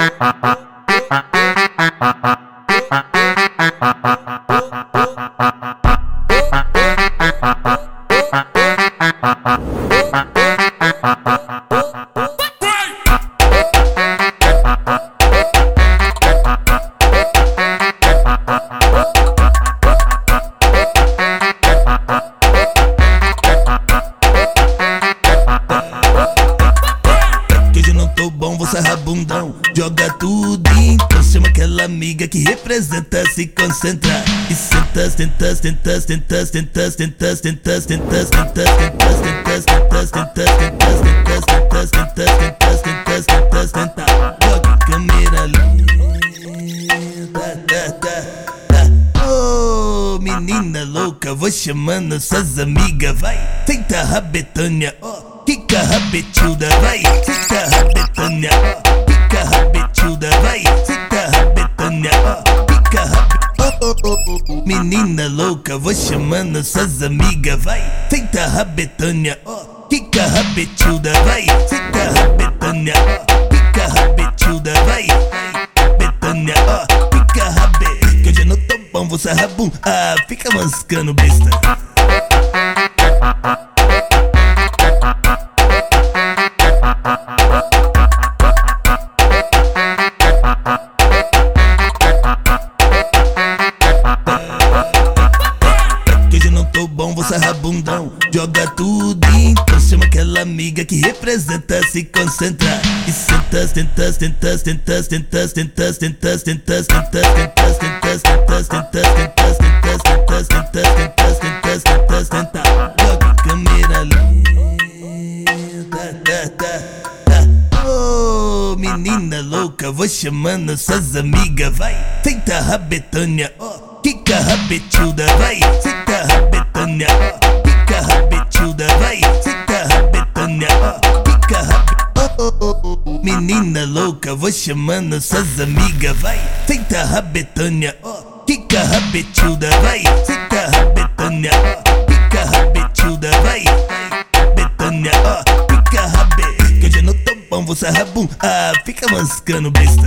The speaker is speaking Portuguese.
Ha ha ha. Tô bom, vou sarrar bundão. Joga tudo então chama aquela amiga que representa, se concentra. E senta, senta, senta, senta, senta, senta, senta, senta, senta, senta, senta, senta, senta, senta, senta, senta, senta, senta, senta, senta. Joga câmera lenta. Ô menina louca, vou chamando suas amigas, vai. Senta rabetânia, ó. Kika rabetilda, vai. Senta rabetânia, Menina louca, vou chamando suas amigas, vai. Senta rabetânia, ó. Kika rabetilda, vai. Senta rabetânia, ó. Kika rabetilda, vai. Betânia, ó. Kika rabe... Que hoje não tô bom, vou sarrar bum. Ah, fica mascando besta. Não tô bom, vou sarrar bundão. Joga tudo então chama aquela amiga que representa, se concentra. E senta, senta, senta, senta, senta, senta, senta, senta, senta, senta, senta, senta, senta, senta, senta, senta, senta, senta, senta, senta. Joga câmera lenta. Ô menina louca, vou chamando suas amigas, vai. Senta rabetânia, ó. Kika rabetilda, vai. Senta rabetânia, ó. Kika rabetilda, vai. Senta rabetânia, ó. Kika rabe... Oh, oh. Menina louca, vou chamando suas amigas, vai. Senta rabetânia. Kika rabetilda, vai. Senta rabetânia. Kika rabetilda, vai. Betânia, ó. Kika rabe... Que hoje eu não tô bom, vou sarrar. Ah, fica mascando besta.